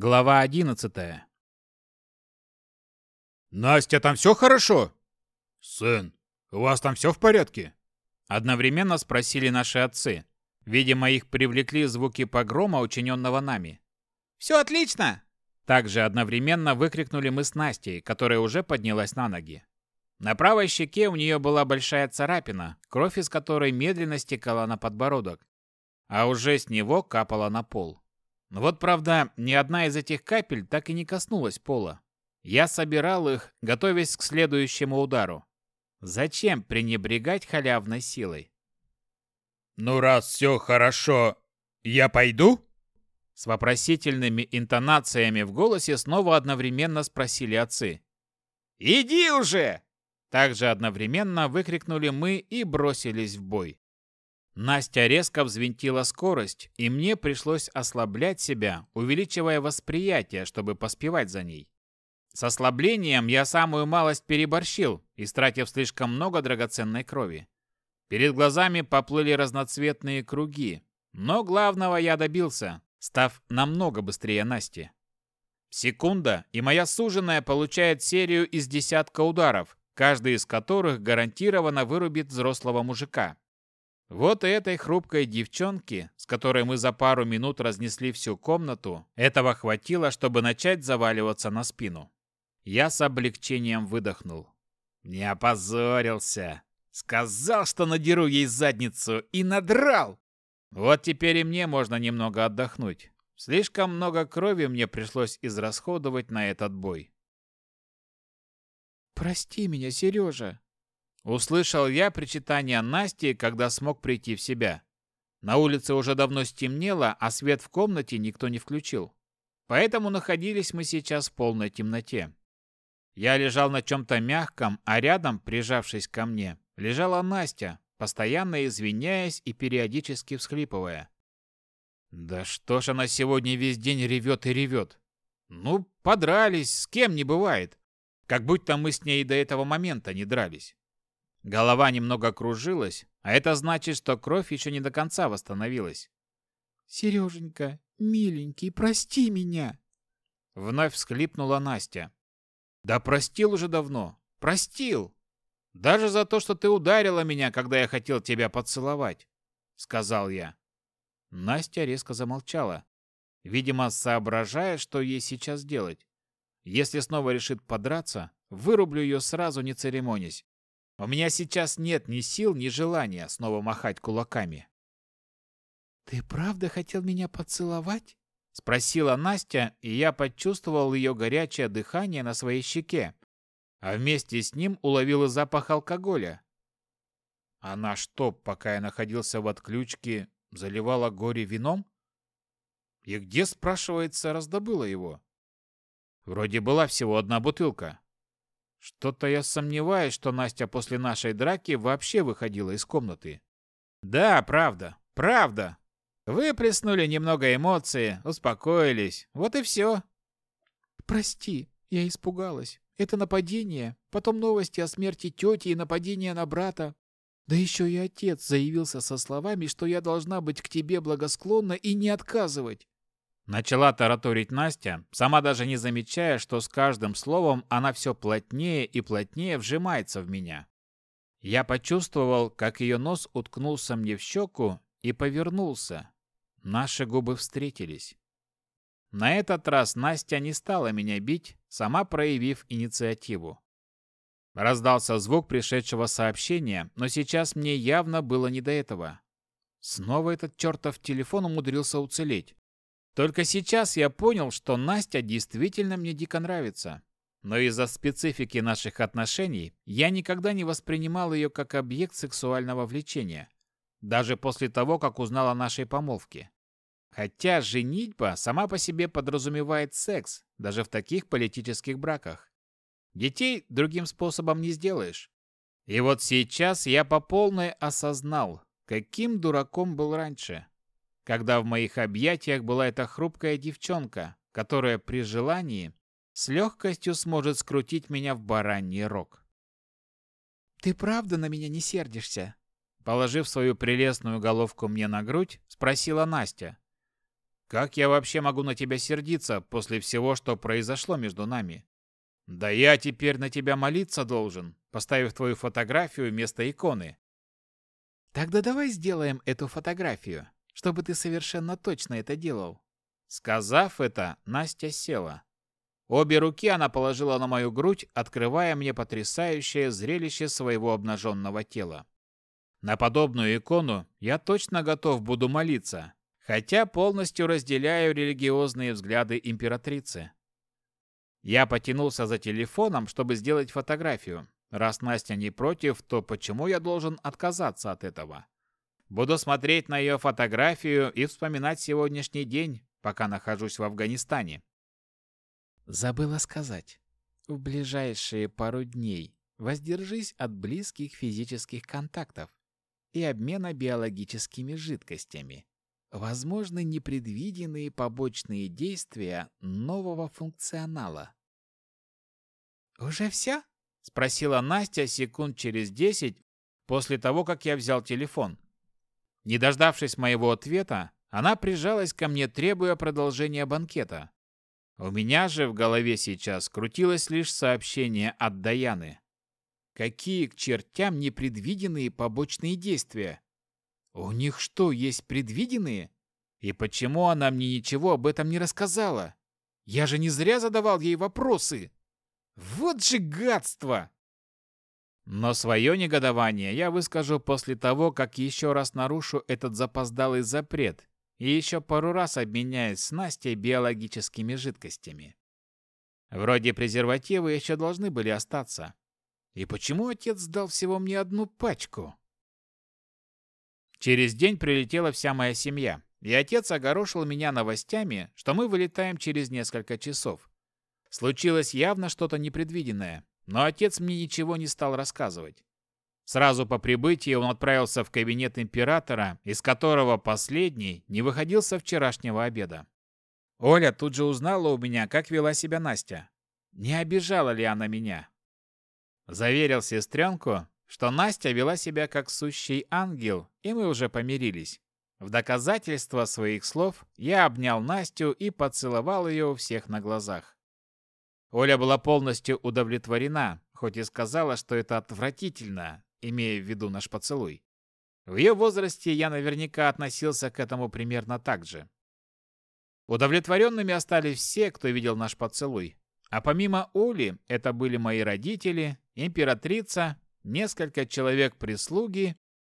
Глава 11. Настя, там все хорошо? Сын, у вас там все в порядке? Одновременно спросили наши отцы. Видимо, их привлекли звуки погрома, учиненного нами. Все отлично! Также одновременно выкрикнули мы с Настей, которая уже поднялась на ноги. На правой щеке у нее была большая царапина, кровь из которой медленно стекала на подбородок, а уже с него капала на пол. Но вот правда, ни одна из этих капель так и не коснулась пола. Я собирал их, готовясь к следующему удару. Зачем пренебрегать халявной силой? «Ну, раз все хорошо, я пойду?» С вопросительными интонациями в голосе снова одновременно спросили отцы. «Иди уже!» Также одновременно выкрикнули мы и бросились в бой. Настя резко взвинтила скорость, и мне пришлось ослаблять себя, увеличивая восприятие, чтобы поспевать за ней. С ослаблением я самую малость переборщил, истратив слишком много драгоценной крови. Перед глазами поплыли разноцветные круги, но главного я добился, став намного быстрее Насти. Секунда, и моя суженая получает серию из десятка ударов, каждый из которых гарантированно вырубит взрослого мужика. Вот и этой хрупкой девчонке, с которой мы за пару минут разнесли всю комнату, этого хватило, чтобы начать заваливаться на спину. Я с облегчением выдохнул. Не опозорился. Сказал, что надеру ей задницу, и надрал. Вот теперь и мне можно немного отдохнуть. Слишком много крови мне пришлось израсходовать на этот бой. «Прости меня, Сережа!» Услышал я причитание Насти, когда смог прийти в себя. На улице уже давно стемнело, а свет в комнате никто не включил. Поэтому находились мы сейчас в полной темноте. Я лежал на чем-то мягком, а рядом, прижавшись ко мне, лежала Настя, постоянно извиняясь и периодически всхлипывая. Да что ж она сегодня весь день ревет и ревет? Ну, подрались, с кем не бывает. Как будто мы с ней до этого момента не дрались. Голова немного кружилась, а это значит, что кровь еще не до конца восстановилась. «Сереженька, миленький, прости меня!» Вновь всхлипнула Настя. «Да простил уже давно! Простил! Даже за то, что ты ударила меня, когда я хотел тебя поцеловать!» Сказал я. Настя резко замолчала, видимо, соображая, что ей сейчас делать. Если снова решит подраться, вырублю ее сразу, не церемонясь. У меня сейчас нет ни сил, ни желания снова махать кулаками. «Ты правда хотел меня поцеловать?» — спросила Настя, и я почувствовал ее горячее дыхание на своей щеке, а вместе с ним уловил и запах алкоголя. Она что, пока я находился в отключке, заливала горе вином? И где, спрашивается, раздобыла его? Вроде была всего одна бутылка. Что-то я сомневаюсь, что Настя после нашей драки вообще выходила из комнаты. Да, правда, правда. Вы приснули немного эмоций, успокоились, вот и все. Прости, я испугалась. Это нападение, потом новости о смерти тети и нападение на брата. Да еще и отец заявился со словами, что я должна быть к тебе благосклонна и не отказывать. Начала тараторить Настя, сама даже не замечая, что с каждым словом она все плотнее и плотнее вжимается в меня. Я почувствовал, как ее нос уткнулся мне в щеку и повернулся. Наши губы встретились. На этот раз Настя не стала меня бить, сама проявив инициативу. Раздался звук пришедшего сообщения, но сейчас мне явно было не до этого. Снова этот чертов телефон умудрился уцелеть. Только сейчас я понял, что Настя действительно мне дико нравится. Но из-за специфики наших отношений я никогда не воспринимал ее как объект сексуального влечения. Даже после того, как узнал о нашей помолвке. Хотя женитьба сама по себе подразумевает секс, даже в таких политических браках. Детей другим способом не сделаешь. И вот сейчас я по полной осознал, каким дураком был раньше когда в моих объятиях была эта хрупкая девчонка, которая при желании с легкостью сможет скрутить меня в бараний рог. «Ты правда на меня не сердишься?» Положив свою прелестную головку мне на грудь, спросила Настя. «Как я вообще могу на тебя сердиться после всего, что произошло между нами? Да я теперь на тебя молиться должен, поставив твою фотографию вместо иконы». «Тогда давай сделаем эту фотографию», чтобы ты совершенно точно это делал». Сказав это, Настя села. Обе руки она положила на мою грудь, открывая мне потрясающее зрелище своего обнаженного тела. На подобную икону я точно готов буду молиться, хотя полностью разделяю религиозные взгляды императрицы. Я потянулся за телефоном, чтобы сделать фотографию. Раз Настя не против, то почему я должен отказаться от этого? Буду смотреть на ее фотографию и вспоминать сегодняшний день, пока нахожусь в Афганистане. Забыла сказать. В ближайшие пару дней воздержись от близких физических контактов и обмена биологическими жидкостями. Возможны непредвиденные побочные действия нового функционала. «Уже все?» — спросила Настя секунд через десять после того, как я взял телефон. Не дождавшись моего ответа, она прижалась ко мне, требуя продолжения банкета. У меня же в голове сейчас крутилось лишь сообщение от Даяны. Какие к чертям непредвиденные побочные действия? У них что, есть предвиденные? И почему она мне ничего об этом не рассказала? Я же не зря задавал ей вопросы. Вот же гадство! Но свое негодование я выскажу после того, как еще раз нарушу этот запоздалый запрет и еще пару раз обменяюсь с Настей биологическими жидкостями. Вроде презервативы еще должны были остаться. И почему отец дал всего мне одну пачку? Через день прилетела вся моя семья, и отец огорошил меня новостями, что мы вылетаем через несколько часов. Случилось явно что-то непредвиденное, но отец мне ничего не стал рассказывать. Сразу по прибытии он отправился в кабинет императора, из которого последний не выходил со вчерашнего обеда. Оля тут же узнала у меня, как вела себя Настя. Не обижала ли она меня? Заверил сестренку, что Настя вела себя как сущий ангел, и мы уже помирились. В доказательство своих слов я обнял Настю и поцеловал ее у всех на глазах. Оля была полностью удовлетворена, хоть и сказала, что это отвратительно, имея в виду наш поцелуй. В ее возрасте я наверняка относился к этому примерно так же. Удовлетворенными остались все, кто видел наш поцелуй. А помимо Оли, это были мои родители, императрица, несколько человек прислуги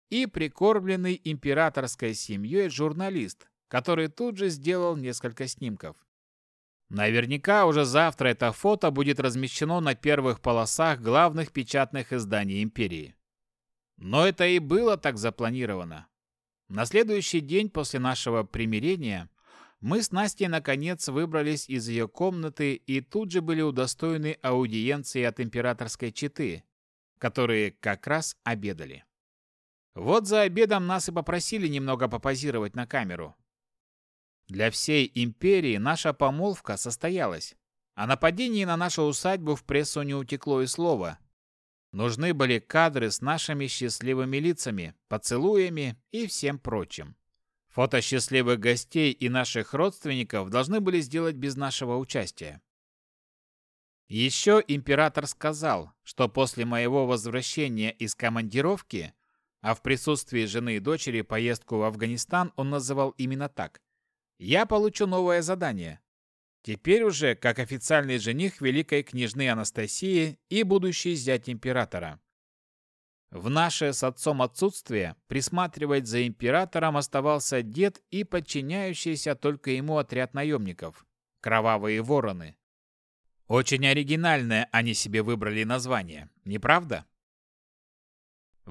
и прикормленный императорской семьей журналист, который тут же сделал несколько снимков. Наверняка уже завтра это фото будет размещено на первых полосах главных печатных изданий империи. Но это и было так запланировано. На следующий день после нашего примирения мы с Настей наконец выбрались из ее комнаты и тут же были удостоены аудиенции от императорской четы, которые как раз обедали. Вот за обедом нас и попросили немного попозировать на камеру. Для всей империи наша помолвка состоялась. А О нападении на нашу усадьбу в прессу не утекло и слова. Нужны были кадры с нашими счастливыми лицами, поцелуями и всем прочим. Фото счастливых гостей и наших родственников должны были сделать без нашего участия. Еще император сказал, что после моего возвращения из командировки, а в присутствии жены и дочери поездку в Афганистан он называл именно так, я получу новое задание. Теперь уже, как официальный жених великой княжны Анастасии и будущий зять императора. В наше с отцом отсутствие присматривать за императором оставался дед и подчиняющийся только ему отряд наемников – Кровавые Вороны. Очень оригинальное они себе выбрали название, не правда?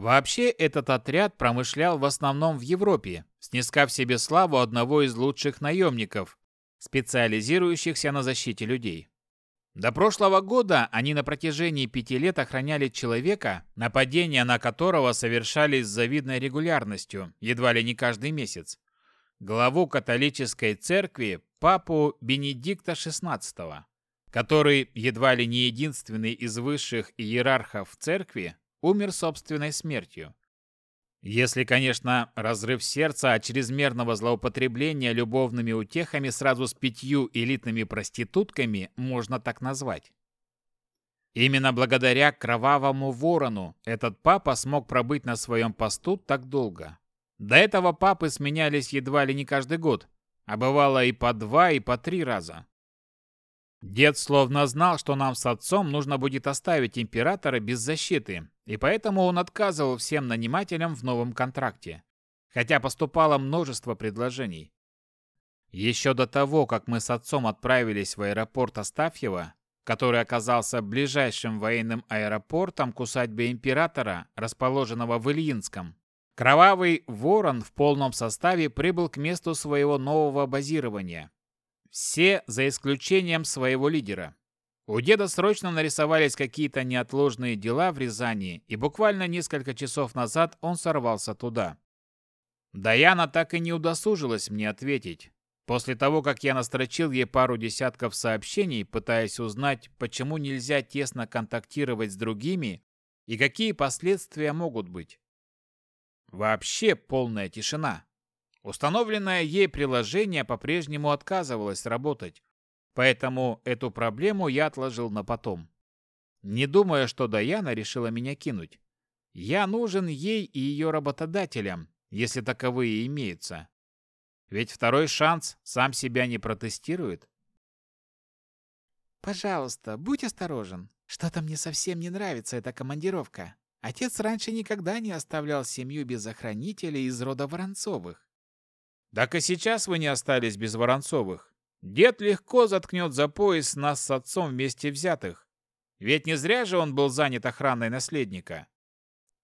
Вообще этот отряд промышлял в основном в Европе, снискав себе славу одного из лучших наемников, специализирующихся на защите людей. До прошлого года они на протяжении пяти лет охраняли человека, нападения на которого совершались с завидной регулярностью, едва ли не каждый месяц. Главу католической церкви, папу Бенедикта XVI, который едва ли не единственный из высших иерархов церкви, умер собственной смертью. Если, конечно, разрыв сердца а от чрезмерного злоупотребления любовными утехами сразу с пятью элитными проститутками можно так назвать. Именно благодаря кровавому ворону этот папа смог пробыть на своем посту так долго. До этого папы сменялись едва ли не каждый год, а бывало и по два, и по три раза. Дед словно знал, что нам с отцом нужно будет оставить императора без защиты, и поэтому он отказывал всем нанимателям в новом контракте, хотя поступало множество предложений. Еще до того, как мы с отцом отправились в аэропорт Астафьева, который оказался ближайшим военным аэропортом к усадьбе императора, расположенного в Ильинском, кровавый ворон в полном составе прибыл к месту своего нового базирования – все, за исключением своего лидера. У деда срочно нарисовались какие-то неотложные дела в Рязани, и буквально несколько часов назад он сорвался туда. Даяна так и не удосужилась мне ответить. После того, как я настрочил ей пару десятков сообщений, пытаясь узнать, почему нельзя тесно контактировать с другими и какие последствия могут быть. Вообще полная тишина. Установленное ей приложение по-прежнему отказывалось работать, поэтому эту проблему я отложил на потом. Не думая, что Даяна решила меня кинуть. Я нужен ей и ее работодателям, если таковые имеются. Ведь второй шанс сам себя не протестирует. Пожалуйста, будь осторожен. Что-то мне совсем не нравится эта командировка. Отец раньше никогда не оставлял семью без охранителей из рода Воронцовых. Так и сейчас вы не остались без Воронцовых. Дед легко заткнет за пояс нас с отцом вместе взятых. Ведь не зря же он был занят охраной наследника.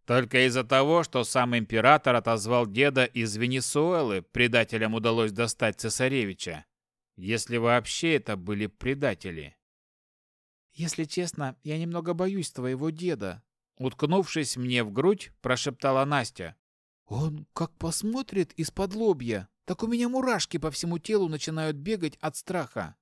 Только из-за того, что сам император отозвал деда из Венесуэлы, предателям удалось достать цесаревича. Если вообще это были предатели. «Если честно, я немного боюсь твоего деда», — уткнувшись мне в грудь, прошептала Настя. «Он как посмотрит из-под лобья, так у меня мурашки по всему телу начинают бегать от страха.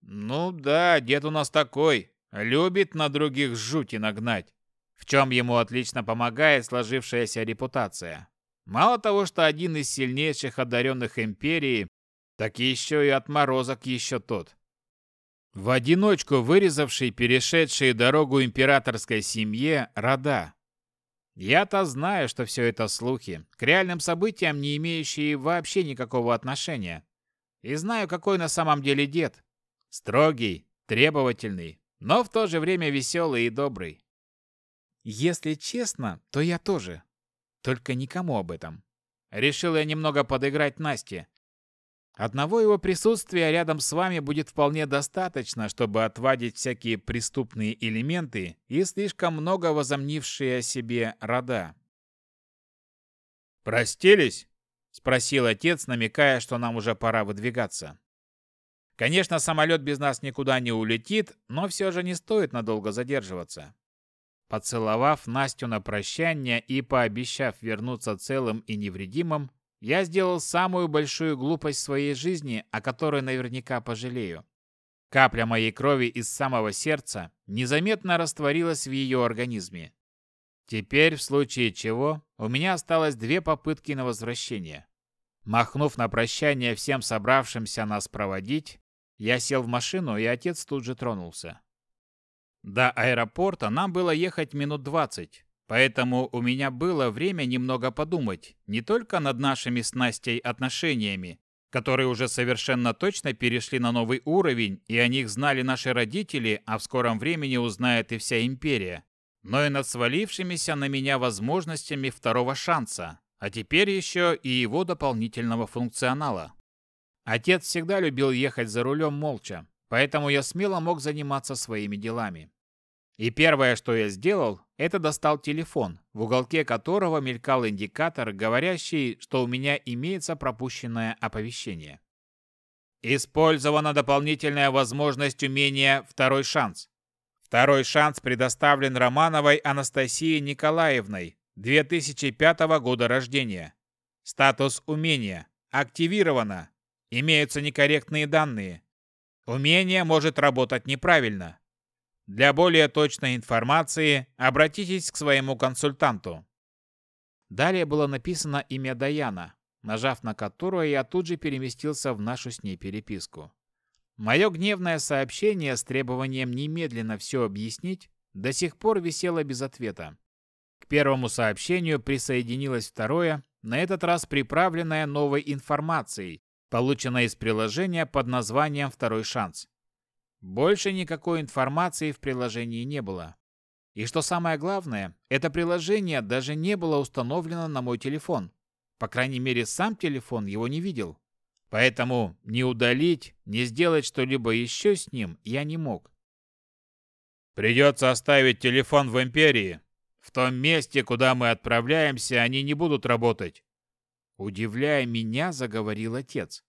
Ну да, дед у нас такой, любит на других жути нагнать. В чем ему отлично помогает сложившаяся репутация. Мало того, что один из сильнейших одаренных империи, так еще и отморозок еще тот. В одиночку вырезавший перешедший дорогу императорской семье Рада. Я-то знаю, что все это слухи. К реальным событиям, не имеющие вообще никакого отношения. И знаю, какой на самом деле дед. Строгий, требовательный, но в то же время веселый и добрый. Если честно, то я тоже. Только никому об этом. Решил я немного подыграть Насте. Одного его присутствия рядом с вами будет вполне достаточно, чтобы отвадить всякие преступные элементы и слишком много возомнившие о себе рода. «Простились?» – спросил отец, намекая, что нам уже пора выдвигаться. Конечно, самолет без нас никуда не улетит, но все же не стоит надолго задерживаться. Поцеловав Настю на прощание и пообещав вернуться целым и невредимым, я сделал самую большую глупость своей жизни, о которой наверняка пожалею. Капля моей крови из самого сердца незаметно растворилась в ее организме. Теперь, в случае чего, у меня осталось две попытки на возвращение. Махнув на прощание всем собравшимся нас проводить, я сел в машину, и отец тут же тронулся. До аэропорта нам было ехать минут двадцать, Поэтому у меня было время немного подумать не только над нашими с Настей отношениями, которые уже совершенно точно перешли на новый уровень, и о них знали наши родители, а в скором времени узнает и вся империя, но и над свалившимися на меня возможностями второго шанса, а теперь еще и его дополнительного функционала. Отец всегда любил ехать за рулем молча, поэтому я смело мог заниматься своими делами. И первое, что я сделал, это достал телефон, в уголке которого мелькал индикатор, говорящий, что у меня имеется пропущенное оповещение. Использована дополнительная возможность умения «Второй шанс». Второй шанс предоставлен Романовой Анастасии Николаевной, 2005 года рождения. Статус умения. Активировано. Имеются некорректные данные. Умение может работать неправильно. Для более точной информации обратитесь к своему консультанту. Далее было написано имя Даяна, нажав на которое я тут же переместился в нашу с ней переписку. Мое гневное сообщение с требованием немедленно все объяснить до сих пор висело без ответа. К первому сообщению присоединилось второе, на этот раз приправленное новой информацией, полученной из приложения под названием «Второй шанс». Больше никакой информации в приложении не было. И что самое главное, это приложение даже не было установлено на мой телефон. По крайней мере, сам телефон его не видел. Поэтому не удалить, не сделать что-либо еще с ним я не мог. Придется оставить телефон в Империи. В том месте, куда мы отправляемся, они не будут работать. Удивляя меня, заговорил отец.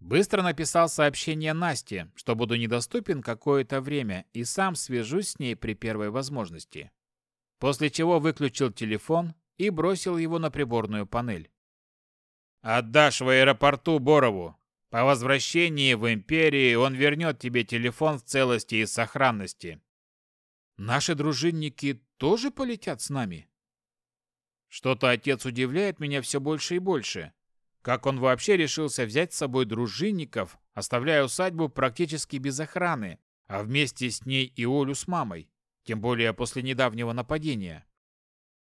Быстро написал сообщение Насте, что буду недоступен какое-то время и сам свяжусь с ней при первой возможности. После чего выключил телефон и бросил его на приборную панель. «Отдашь в аэропорту Борову. По возвращении в Империи он вернет тебе телефон в целости и сохранности». «Наши дружинники тоже полетят с нами?» Что-то отец удивляет меня все больше и больше. Как он вообще решился взять с собой дружинников, оставляя усадьбу практически без охраны, а вместе с ней и Олю с мамой, тем более после недавнего нападения.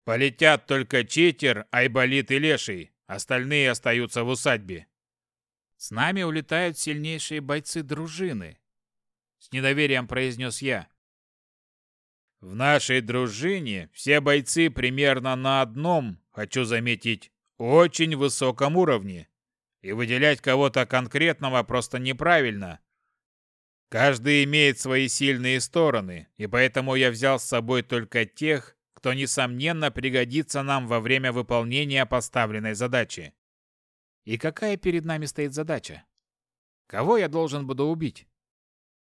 «Полетят только Читер, Айболит и Леший, остальные остаются в усадьбе». «С нами улетают сильнейшие бойцы дружины», — с недоверием произнес я. В нашей дружине все бойцы примерно на одном, хочу заметить, очень высоком уровне. И выделять кого-то конкретного просто неправильно. Каждый имеет свои сильные стороны, и поэтому я взял с собой только тех, кто, несомненно, пригодится нам во время выполнения поставленной задачи. И какая перед нами стоит задача? Кого я должен буду убить?